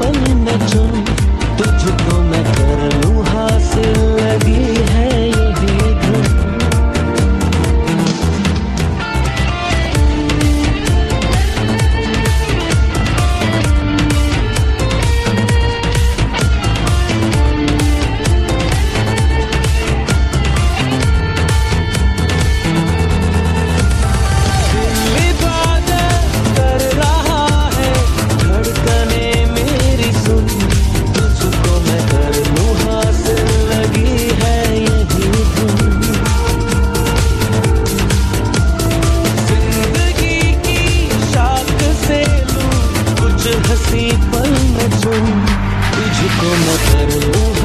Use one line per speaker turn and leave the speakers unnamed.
पल न चुन तुझको मैं कर लू हासिल। उसी पल में तुम तुझको मैं कर लूँ।